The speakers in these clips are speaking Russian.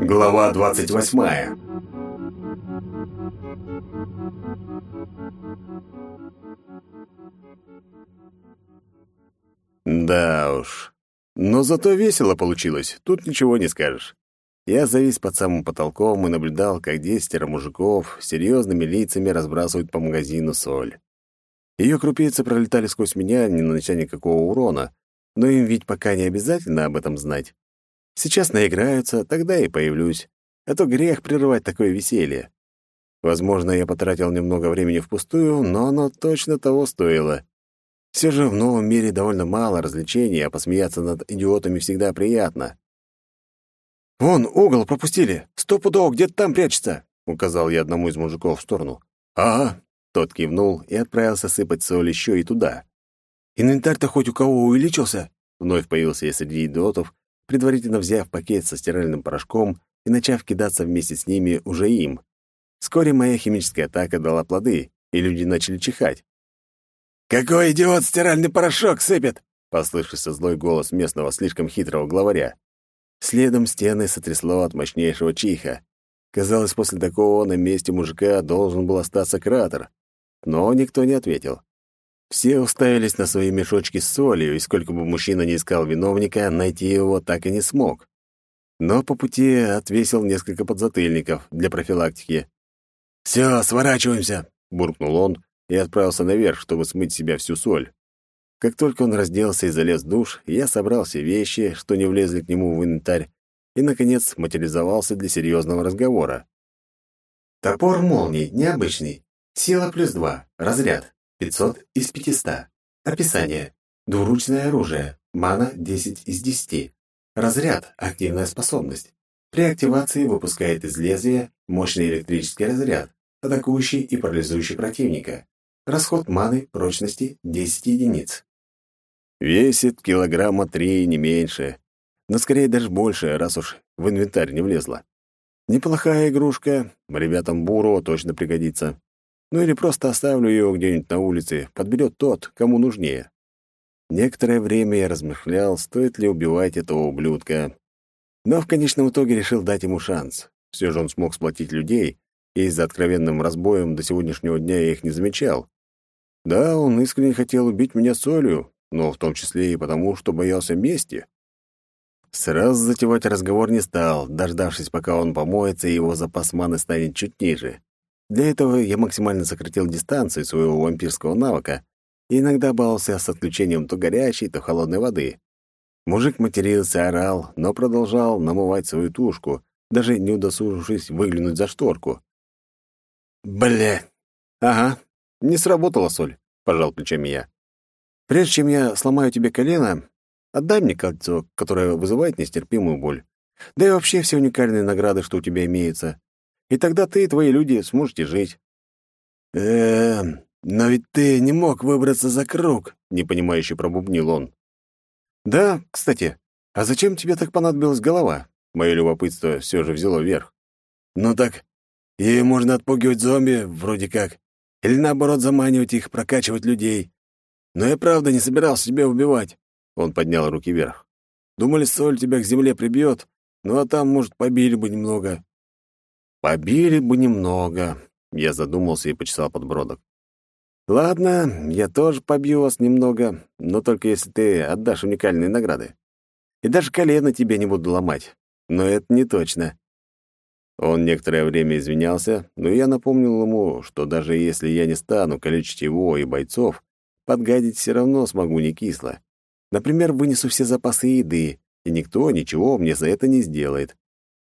Глава двадцать восьмая Да уж. Но зато весело получилось, тут ничего не скажешь. Я завис под самым потолком и наблюдал, как десятеро мужиков серьезными лицами разбрасывают по магазину соль. Ее крупицы пролетали сквозь меня, не нанося никакого урона, но им ведь пока не обязательно об этом знать. Сейчас наиграются, тогда и появлюсь. А то грех прерывать такое веселье. Возможно, я потратил немного времени впустую, но оно точно того стоило. Все же в новом мире довольно мало развлечений, а посмеяться над идиотами всегда приятно. «Вон, угол пропустили! Стопудово где-то там прячется!» — указал я одному из мужиков в сторону. «Ага!» — тот кивнул и отправился сыпать соль еще и туда. «Инвентарь-то хоть у кого увеличился?» Вновь появился я среди идиотов, предварительно взяв пакет со стиральным порошком и начав кидаться вместе с ними уже им. Вскоре моя химическая атака дала плоды, и люди начали чихать. «Какой идиот стиральный порошок сыпет!» — послышался злой голос местного слишком хитрого главаря. Следом стены сотрясло от мощнейшего чиха. Казалось, после такого на месте мужика должен был остаться кратер. Но никто не ответил. Все уставились на свои мешочки с солью, и сколько бы мужчина ни искал виновника, найти его так и не смог. Но по пути отвесил несколько подзатыльников для профилактики. «Все, сворачиваемся!» — буркнул он и отправился наверх, чтобы смыть себя всю соль. Как только он разделся и залез в душ, я собрал все вещи, что не влезли к нему в инвентарь, и, наконец, материализовался для серьезного разговора. Топор молний, необычный. Сила плюс два. Разряд. 500 из 500. Описание. Двуручное оружие. Мана 10 из 10. Разряд. Активная способность. При активации выпускает из лезвия мощный электрический разряд, атакующий и парализующий противника. Расход маны прочности 10 единиц. Весит килограмма три, не меньше. Но скорее даже больше, раз уж в инвентарь не влезла. Неплохая игрушка, ребятам Буру точно пригодится. Ну или просто оставлю ее где-нибудь на улице, подберет тот, кому нужнее. Некоторое время я размышлял, стоит ли убивать этого ублюдка. Но в конечном итоге решил дать ему шанс. Все же он смог сплотить людей, и за откровенным разбоем до сегодняшнего дня я их не замечал. Да, он искренне хотел убить меня солью, но в том числе и потому, что боялся мести. Сразу затевать разговор не стал, дождавшись, пока он помоется и его запас маны станет чуть ниже. Для этого я максимально сократил дистанцию своего вампирского навыка и иногда баловался с отключением то горячей, то холодной воды. Мужик матерился, орал, но продолжал намывать свою тушку, даже не удосужившись выглянуть за шторку. «Бля!» «Ага, не сработала соль», — пожал плечами я. Прежде чем я сломаю тебе колено, отдай мне кольцо, которое вызывает нестерпимую боль. Да и вообще все уникальные награды, что у тебя имеются. И тогда ты и твои люди сможете жить». «Эм, но ведь ты не мог выбраться за круг», — непонимающе пробубнил он. «Да, кстати, а зачем тебе так понадобилась голова?» Мое любопытство все же взяло верх. «Ну так, ею можно отпугивать зомби, вроде как. Или наоборот заманивать их, прокачивать людей. Но я правда не собирался тебя убивать. Он поднял руки вверх. Думали, соль тебя к земле прибьет, ну а там, может, побили бы немного. Побили бы немного. Я задумался и почесал подбородок. Ладно, я тоже побью вас немного, но только если ты отдашь уникальные награды. И даже колено тебе не буду ломать. Но это не точно. Он некоторое время извинялся, но я напомнил ему, что даже если я не стану калечить его и бойцов, Подгадить все равно смогу не кисло. Например, вынесу все запасы еды, и никто ничего мне за это не сделает.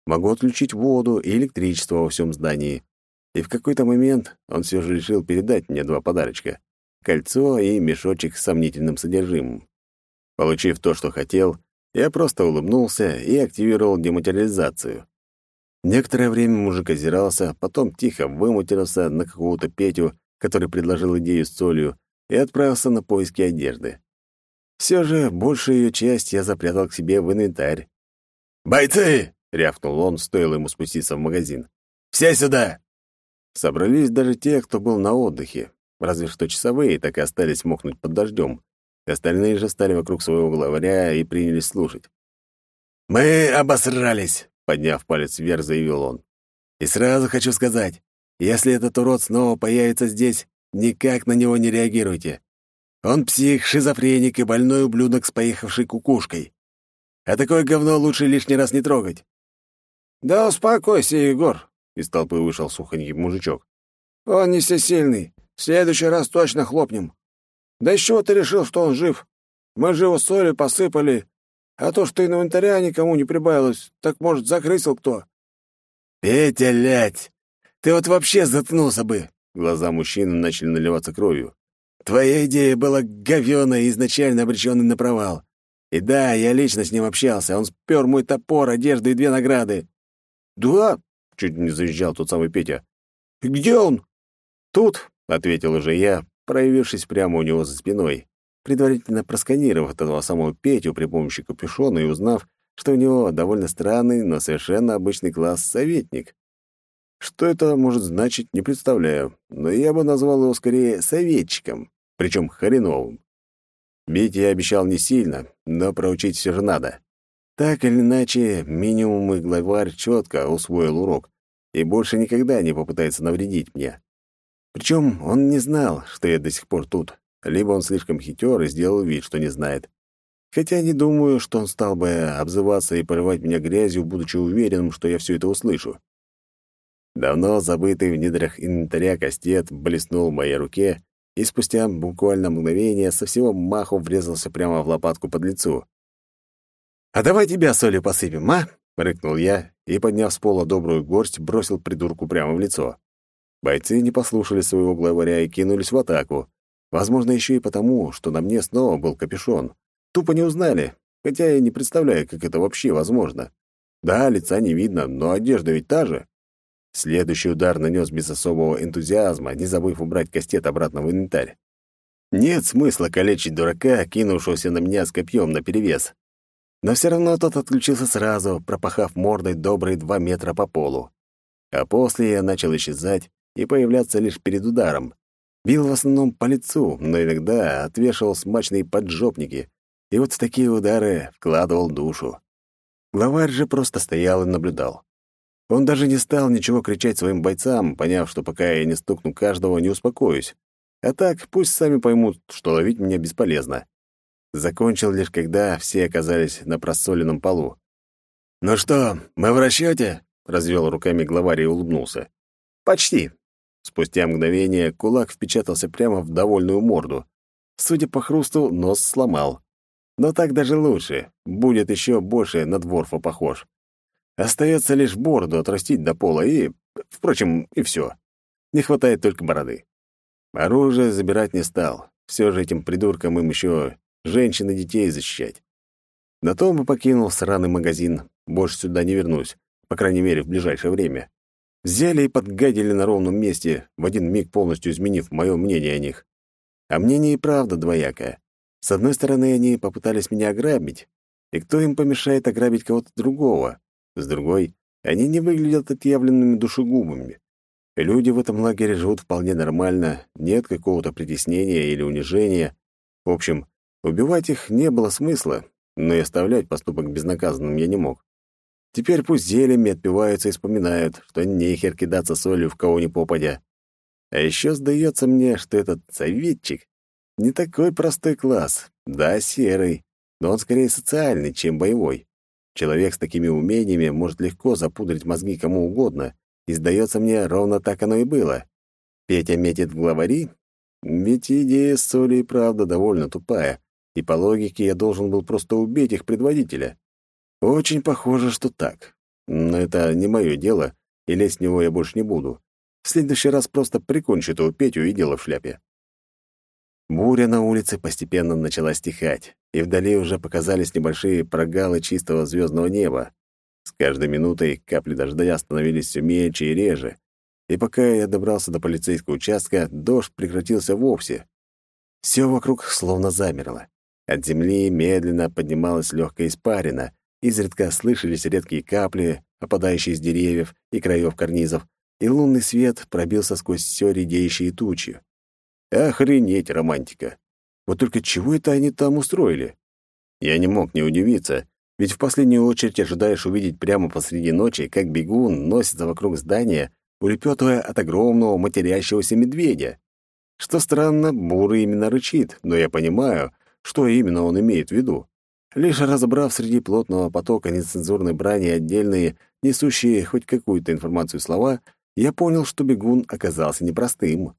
Могу отключить воду и электричество во всем здании. И в какой-то момент он все же решил передать мне два подарочка — кольцо и мешочек с сомнительным содержимым. Получив то, что хотел, я просто улыбнулся и активировал дематериализацию. Некоторое время мужик озирался, потом тихо выматерился на какого-то Петю, который предложил идею с солью, и отправился на поиски одежды. Все же большую ее часть я запрятал к себе в инвентарь. «Бойцы!» — рявкнул он, стоило ему спуститься в магазин. «Все сюда!» Собрались даже те, кто был на отдыхе. Разве что часовые так и остались мокнуть под дождем. Остальные же стали вокруг своего главаря и принялись слушать. «Мы обосрались!» — подняв палец вверх, заявил он. «И сразу хочу сказать, если этот урод снова появится здесь, никак на него не реагируйте. Он псих, шизофреник и больной ублюдок с поехавшей кукушкой. А такое говно лучше лишний раз не трогать». «Да успокойся, Егор», — из толпы вышел сухонький мужичок. «Он не всесильный. В следующий раз точно хлопнем. Да из чего ты решил, что он жив? Мы же его соли посыпали, а то, что инвентаря никому не прибавилось, так, может, закрысил кто?» «Петя, лядь! Ты вот вообще заткнулся бы!» Глаза мужчины начали наливаться кровью. «Твоя идея была говёная и изначально обречённой на провал. И да, я лично с ним общался. Он спер мой топор, одежду и две награды». «Да?» — чуть не заезжал тот самый Петя. «Где он?» «Тут», — ответил уже я, проявившись прямо у него за спиной предварительно просканировав этого самого Петю при помощи капюшона и узнав, что у него довольно странный, но совершенно обычный класс советник. Что это может значить, не представляю, но я бы назвал его скорее советчиком, причем хреновым. Бить я обещал не сильно, но проучить все же надо. Так или иначе, минимум и главарь четко усвоил урок и больше никогда не попытается навредить мне. Причем он не знал, что я до сих пор тут, либо он слишком хитер и сделал вид, что не знает. Хотя не думаю, что он стал бы обзываться и поливать меня грязью, будучи уверенным, что я все это услышу. Давно забытый в недрах инвентаря кастет блеснул в моей руке и спустя буквально мгновение со всего маху врезался прямо в лопатку под лицу. «А давай тебя солью посыпем, а?» — рыкнул я и, подняв с пола добрую горсть, бросил придурку прямо в лицо. Бойцы не послушали своего главаря и кинулись в атаку, Возможно, еще и потому, что на мне снова был капюшон. Тупо не узнали, хотя я не представляю, как это вообще возможно. Да, лица не видно, но одежда ведь та же. Следующий удар нанес без особого энтузиазма, не забыв убрать кастет обратно в инвентарь. Нет смысла калечить дурака, кинувшегося на меня с копьем наперевес. Но все равно тот отключился сразу, пропахав мордой добрые два метра по полу. А после я начал исчезать и появляться лишь перед ударом. Бил в основном по лицу, но иногда отвешивал смачные поджопники, и вот в такие удары вкладывал душу. Главарь же просто стоял и наблюдал. Он даже не стал ничего кричать своим бойцам, поняв, что пока я не стукну каждого, не успокоюсь. А так, пусть сами поймут, что ловить меня бесполезно. Закончил лишь когда все оказались на просоленном полу. «Ну что, мы в расчете?» — развел руками главарь и улыбнулся. «Почти», Спустя мгновение кулак впечатался прямо в довольную морду. Судя по хрусту, нос сломал. Но так даже лучше. Будет еще больше на дворфа похож. Остается лишь бороду отрастить до пола и... Впрочем, и все. Не хватает только бороды. Оружие забирать не стал. Все же этим придуркам им еще женщин и детей защищать. На том и покинул сраный магазин. Больше сюда не вернусь, по крайней мере, в ближайшее время. Взяли и подгадили на ровном месте, в один миг полностью изменив мое мнение о них. А мнение и правда двоякое. С одной стороны, они попытались меня ограбить, и кто им помешает ограбить кого-то другого? С другой, они не выглядят отъявленными душегубами. Люди в этом лагере живут вполне нормально, нет какого-то притеснения или унижения. В общем, убивать их не было смысла, но и оставлять поступок безнаказанным я не мог. Теперь пусть зельями отпиваются и вспоминают, что нехер кидаться солью в кого ни попадя. А еще сдается мне, что этот советчик не такой простой класс. Да, серый, но он скорее социальный, чем боевой. Человек с такими умениями может легко запудрить мозги кому угодно, и, сдается мне, ровно так оно и было. Петя метит в главари? Ведь идея с солью и правда довольно тупая, и по логике я должен был просто убить их предводителя. Очень похоже, что так. Но это не мое дело, и лезть в него я больше не буду. В следующий раз просто прикончу этого Петю и дело в шляпе. Буря на улице постепенно начала стихать, и вдали уже показались небольшие прогалы чистого звездного неба. С каждой минутой капли дождя становились все мельче и реже, и пока я добрался до полицейского участка, дождь прекратился вовсе. Все вокруг словно замерло. От земли медленно поднималась легкая испарина, Изредка слышались редкие капли, опадающие с деревьев и краев карнизов, и лунный свет пробился сквозь все редеющие тучи. Охренеть, романтика! Вот только чего это они там устроили? Я не мог не удивиться, Ведь в последнюю очередь ожидаешь увидеть прямо посреди ночи, как бегун носится вокруг здания, улепетывая от огромного матерящегося медведя. Что странно, Бурый именно рычит, но я понимаю, что именно он имеет в виду. Лишь разобрав среди плотного потока нецензурной брани отдельные, несущие хоть какую-то информацию слова, я понял, что бегун оказался непростым.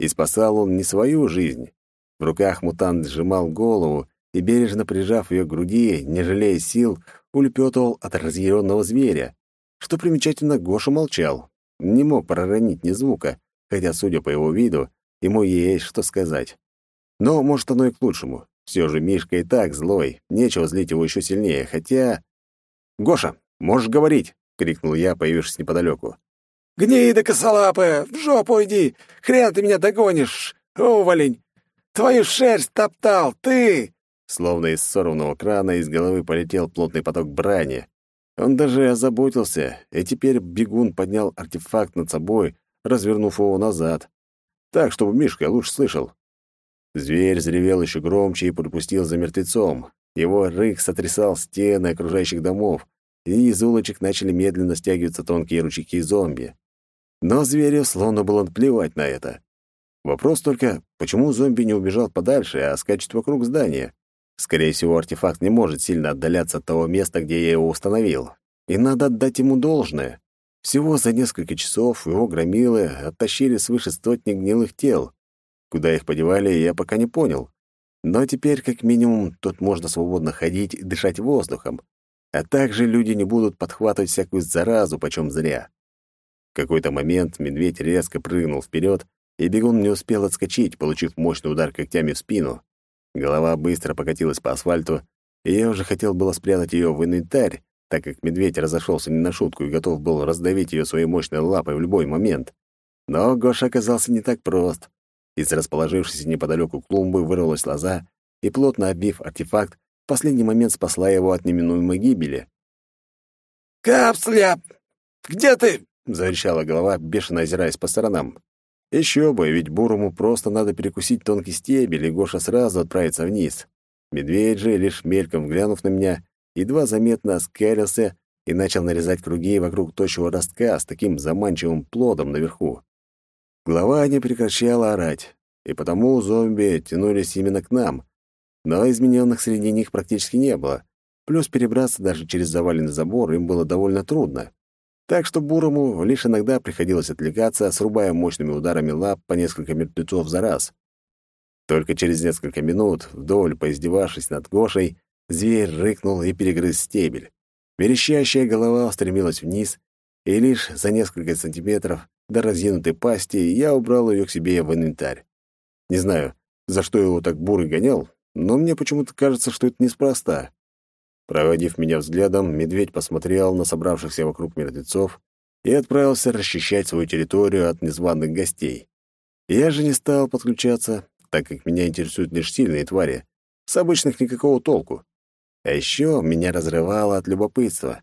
И спасал он не свою жизнь. В руках мутант сжимал голову и, бережно прижав ее к груди, не жалея сил, улепетывал от разъяренного зверя. Что примечательно, Гоша молчал, не мог проронить ни звука, хотя, судя по его виду, ему есть что сказать. Но, может, оно и к лучшему. Все же Мишка и так злой, нечего злить его еще сильнее, хотя... «Гоша, можешь говорить!» — крикнул я, появившись неподалеку. «Гнида косолапая, в жопу иди! Хрен ты меня догонишь, уволень! Твою шерсть топтал, ты!» Словно из сорванного крана из головы полетел плотный поток брани. Он даже озаботился, и теперь бегун поднял артефакт над собой, развернув его назад. Так, чтобы Мишка лучше слышал. Зверь заревел еще громче и пропустил за мертвецом. Его рык сотрясал стены окружающих домов, и из улочек начали медленно стягиваться тонкие ручейки зомби. Но зверю словно было плевать на это. Вопрос только, почему зомби не убежал подальше, а скачет вокруг здания? Скорее всего, артефакт не может сильно отдаляться от того места, где я его установил. И надо отдать ему должное. Всего за несколько часов его громилы оттащили свыше сотни гнилых тел. Куда их подевали, я пока не понял. Но теперь, как минимум, тут можно свободно ходить и дышать воздухом. А также люди не будут подхватывать всякую заразу, почем зря. В какой-то момент медведь резко прыгнул вперед, и бегун не успел отскочить, получив мощный удар когтями в спину. Голова быстро покатилась по асфальту, и я уже хотел было спрятать ее в инвентарь, так как медведь разошелся не на шутку и готов был раздавить ее своей мощной лапой в любой момент. Но Гоша оказался не так прост. Из расположившейся неподалеку клумбы вырвалась лоза, и, плотно оббив артефакт, в последний момент спасла его от неминуемой гибели. «Капсля! Где ты?» — заверещала голова, бешено озираясь по сторонам. Еще бы, ведь Бурому просто надо перекусить тонкий стебель, и Гоша сразу отправится вниз. Медведь же, лишь мельком глянув на меня, едва заметно оскалился и начал нарезать круги вокруг тощего ростка с таким заманчивым плодом наверху. Глава не прекращала орать, и потому зомби тянулись именно к нам, но измененных среди них практически не было. Плюс перебраться даже через заваленный забор им было довольно трудно. Так что Бурому лишь иногда приходилось отвлекаться, срубая мощными ударами лап по несколько мертвецов за раз. Только через несколько минут, вдоль поиздевавшись над Гошей, зверь рыкнул и перегрыз стебель. Верещащая голова устремилась вниз, и лишь за несколько сантиметров до разъянутой пасти я убрал ее к себе в инвентарь. Не знаю, за что его так бурый гонял, но мне почему-то кажется, что это неспроста. Проводив меня взглядом, медведь посмотрел на собравшихся вокруг мертвецов и отправился расчищать свою территорию от незваных гостей. Я же не стал подключаться, так как меня интересуют лишь сильные твари. С обычных никакого толку. А еще меня разрывало от любопытства.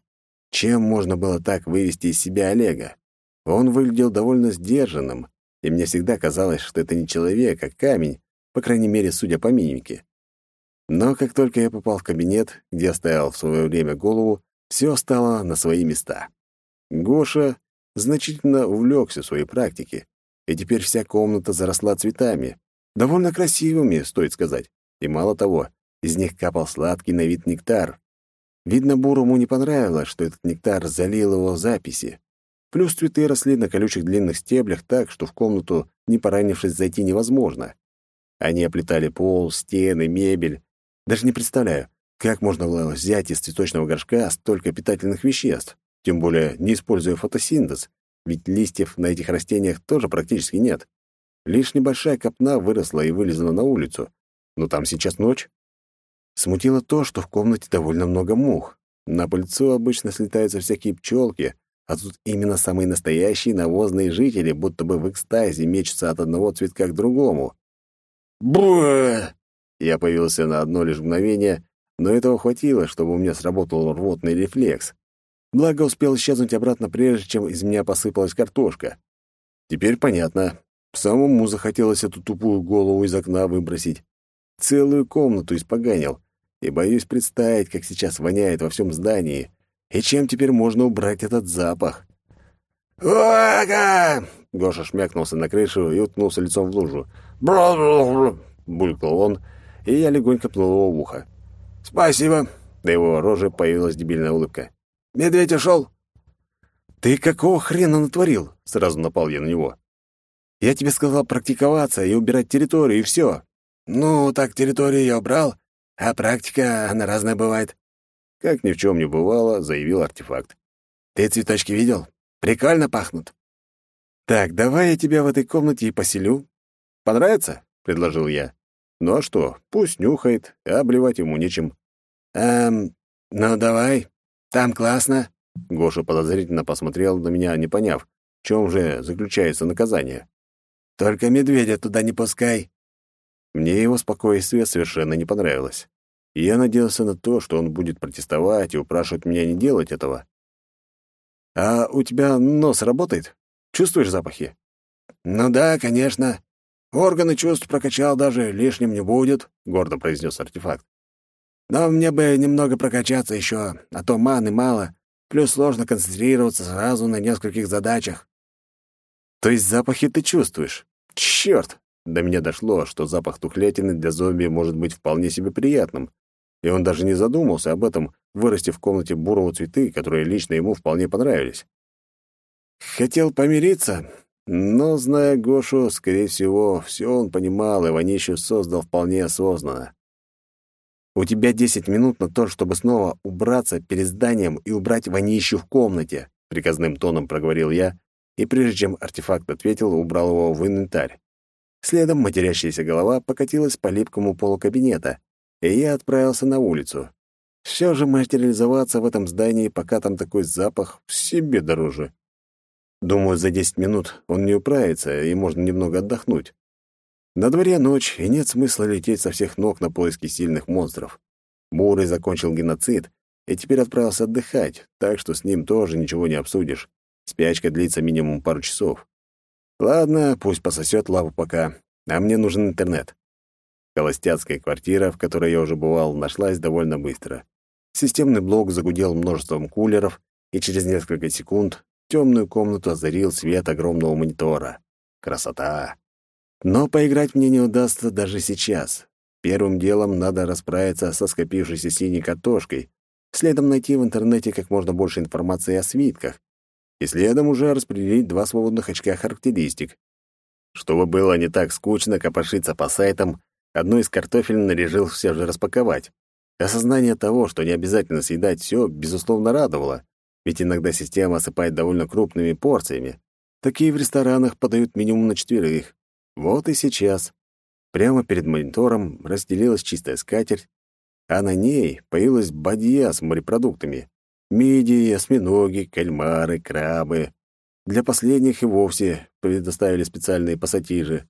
Чем можно было так вывести из себя Олега? Он выглядел довольно сдержанным, и мне всегда казалось, что это не человек, а камень, по крайней мере, судя по мимике. Но как только я попал в кабинет, где оставил в свое время голову, все стало на свои места. Гоша значительно увлекся своей практике, и теперь вся комната заросла цветами. Довольно красивыми, стоит сказать. И мало того, из них капал сладкий на вид нектар. Видно, Бурому не понравилось, что этот нектар залил его записи. Плюс цветы росли на колючих длинных стеблях так, что в комнату, не поранившись, зайти невозможно. Они оплетали пол, стены, мебель, даже не представляю, как можно было взять из цветочного горшка столько питательных веществ, тем более не используя фотосинтез, ведь листьев на этих растениях тоже практически нет. Лишь небольшая копна выросла и вылезла на улицу. Но там сейчас ночь. Смутило то, что в комнате довольно много мух. На пыльцу обычно слетаются всякие пчелки, а тут именно самые настоящие навозные жители, будто бы в экстазе мечутся от одного цветка к другому. Буэ! Я появился на одно лишь мгновение, но этого хватило, чтобы у меня сработал рвотный рефлекс. Благо успел исчезнуть обратно, прежде чем из меня посыпалась картошка. Теперь понятно. Самому захотелось эту тупую голову из окна выбросить. Целую комнату испоганил. и боюсь представить, как сейчас воняет во всем здании, и чем теперь можно убрать этот запах. «Уага!» — Гоша шмякнулся на крышу и уткнулся лицом в лужу. «Бра-бра-бра!» — булькал он, и я легонько пнул его в ухо. «Спасибо!» — на его роже появилась дебильная улыбка. «Медведь ушел?» «Ты какого хрена натворил?» — сразу напал я на него. «Я тебе сказал практиковаться и убирать территорию, и все. «Ну, так территорию я убрал, а практика, она разная бывает». Как ни в чем не бывало, заявил артефакт. «Ты цветочки видел? Прикольно пахнут». «Так, давай я тебя в этой комнате и поселю. Понравится?» — предложил я. «Ну а что, пусть нюхает, а обливать ему нечем». «Эм, ну давай, там классно». Гоша подозрительно посмотрел на меня, не поняв, в чем же заключается наказание. «Только медведя туда не пускай». Мне его спокойствие совершенно не понравилось. И я надеялся на то, что он будет протестовать и упрашивать меня не делать этого. «А у тебя нос работает? Чувствуешь запахи?» «Ну да, конечно. Органы чувств прокачал даже, лишним не будет», — гордо произнес артефакт. «Но мне бы немного прокачаться еще, а то маны мало, плюс сложно концентрироваться сразу на нескольких задачах». «То есть запахи ты чувствуешь? Чёрт! До меня дошло, что запах тухлятины для зомби может быть вполне себе приятным, и он даже не задумался об этом, вырастив в комнате бурого цветы, которые лично ему вполне понравились. Хотел помириться, но, зная Гошу, скорее всего, все он понимал и Ванищу создал вполне осознанно. «У тебя десять минут на то, чтобы снова убраться перед зданием и убрать Ванищу в комнате», — приказным тоном проговорил я, и прежде чем артефакт ответил, убрал его в инвентарь. Следом матерящаяся голова покатилась по липкому полу кабинета, и я отправился на улицу. Все же материализоваться в этом здании, пока там такой запах, себе дороже. Думаю, за десять минут он не управится, и можно немного отдохнуть. На дворе ночь, и нет смысла лететь со всех ног на поиски сильных монстров. Бурый закончил геноцид и теперь отправился отдыхать, так что с ним тоже ничего не обсудишь. Спячка длится минимум пару часов. Ладно, пусть пососет лаву пока, а мне нужен интернет. Холостяцкая квартира, в которой я уже бывал, нашлась довольно быстро. Системный блок загудел множеством кулеров, и через несколько секунд темную комнату озарил свет огромного монитора. Красота! Но поиграть мне не удастся даже сейчас. Первым делом надо расправиться со скопившейся синей катошкой, следом найти в интернете как можно больше информации о свитках, и следом уже распределить два свободных очка характеристик. Чтобы было не так скучно копошиться по сайтам, одну из картофелин решил все же распаковать. Осознание того, что не обязательно съедать все, безусловно, радовало, ведь иногда система осыпает довольно крупными порциями. Такие в ресторанах подают минимум на четверых. Вот и сейчас. Прямо перед монитором разделилась чистая скатерть, а на ней появилась бадья с морепродуктами. Мидии, осьминоги, кальмары, крабы. Для последних и вовсе предоставили специальные пассатижи.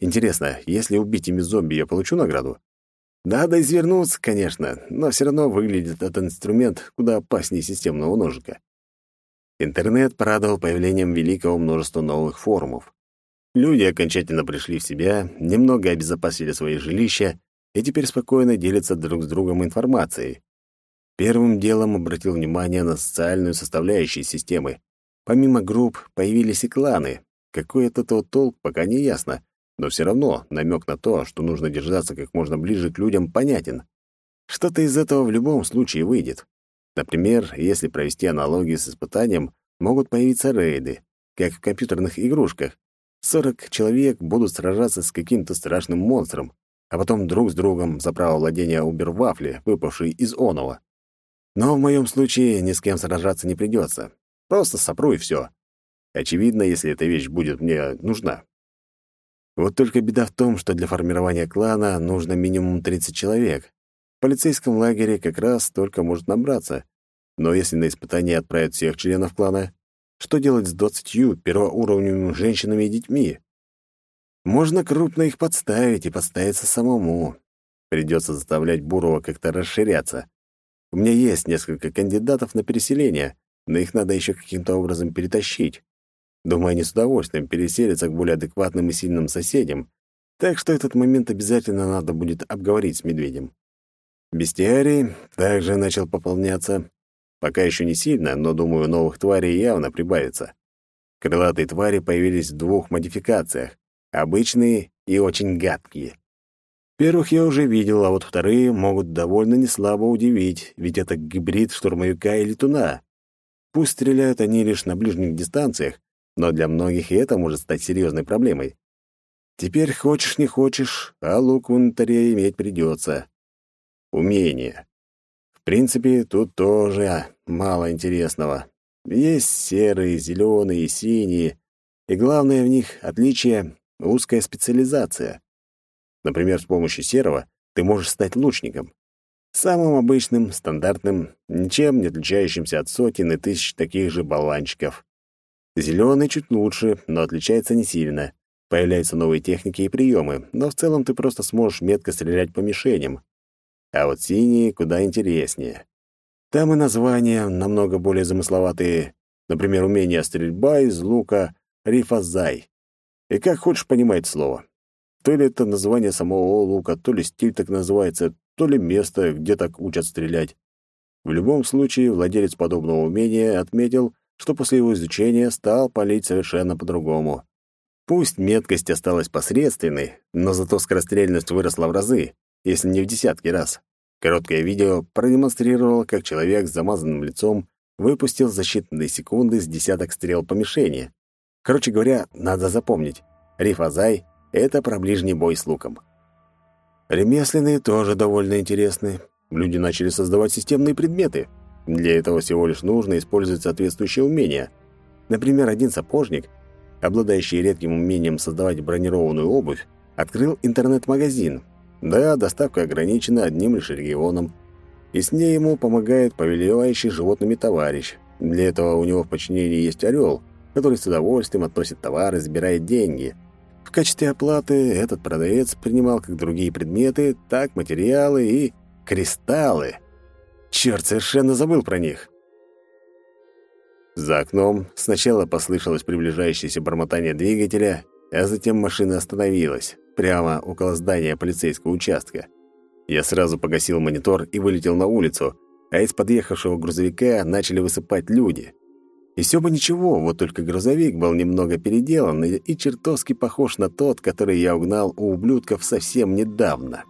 Интересно, если убить ими зомби, я получу награду? Надо извернуться, конечно, но все равно выглядит этот инструмент куда опаснее системного ножика. Интернет порадовал появлением великого множества новых форумов. Люди окончательно пришли в себя, немного обезопасили свои жилища и теперь спокойно делятся друг с другом информацией. Первым делом обратил внимание на социальную составляющую системы. Помимо групп появились и кланы. Какой это тот толк, пока не ясно, но все равно намек на то, что нужно держаться как можно ближе к людям, понятен. Что-то из этого в любом случае выйдет. Например, если провести аналогию с испытанием, могут появиться рейды, как в компьютерных игрушках. 40 человек будут сражаться с каким-то страшным монстром, а потом друг с другом за право владения Убервафли, выпавшей из Онова. Но в моем случае ни с кем сражаться не придется. Просто сопру и все. Очевидно, если эта вещь будет мне нужна. Вот только беда в том, что для формирования клана нужно минимум 30 человек. В полицейском лагере как раз только может набраться. Но если на испытание отправят всех членов клана, что делать с 20 первоуровневыми женщинами и детьми? Можно крупно их подставить и подставиться самому. Придется заставлять Бурова как-то расширяться. У меня есть несколько кандидатов на переселение, но их надо еще каким-то образом перетащить. Думаю, они с удовольствием переселятся к более адекватным и сильным соседям, так что этот момент обязательно надо будет обговорить с медведем. Бестиарий также начал пополняться. Пока еще не сильно, но, думаю, новых тварей явно прибавится. Крылатые твари появились в двух модификациях — обычные и очень гадкие. Первых я уже видел, а вот вторые могут довольно неслабо удивить, ведь это гибрид штурмовика и летуна. Пусть стреляют они лишь на ближних дистанциях, но для многих и это может стать серьезной проблемой. Теперь хочешь не хочешь, а лук в инвентаре иметь придется. Умение. В принципе, тут тоже мало интересного. Есть серые, зеленые, синие, и главное в них отличие — узкая специализация. Например, с помощью серого ты можешь стать лучником. Самым обычным, стандартным, ничем не отличающимся от сотен и тысяч таких же болванчиков. Зеленый чуть лучше, но отличается не сильно. Появляются новые техники и приемы, но в целом ты просто сможешь метко стрелять по мишеням. А вот синие куда интереснее. Там и названия намного более замысловатые. Например, умение стрельба из лука рифазай. И как хочешь понимать слово. То ли это название самого лука, то ли стиль так называется, то ли место, где так учат стрелять. В любом случае, владелец подобного умения отметил, что после его изучения стал палить совершенно по-другому. Пусть меткость осталась посредственной, но зато скорострельность выросла в разы, если не в десятки раз. Короткое видео продемонстрировало, как человек с замазанным лицом выпустил за считанные секунды с десяток стрел по мишени. Короче говоря, надо запомнить, Рифазай это про ближний бой с луком. Ремесленные тоже довольно интересны. Люди начали создавать системные предметы. Для этого всего лишь нужно использовать соответствующие умения. Например, один сапожник, обладающий редким умением создавать бронированную обувь, открыл интернет-магазин. Да, доставка ограничена одним лишь регионом. И с ней ему помогает повелевающий животными товарищ. Для этого у него в подчинении есть орел, который с удовольствием относит товар и забирает деньги – в качестве оплаты этот продавец принимал как другие предметы, так материалы и кристаллы. Черт, совершенно забыл про них. За окном сначала послышалось приближающееся бормотание двигателя, а затем машина остановилась, прямо около здания полицейского участка. Я сразу погасил монитор и вылетел на улицу, а из подъехавшего грузовика начали высыпать люди — и все бы ничего, вот только грузовик был немного переделан и чертовски похож на тот, который я угнал у ублюдков совсем недавно.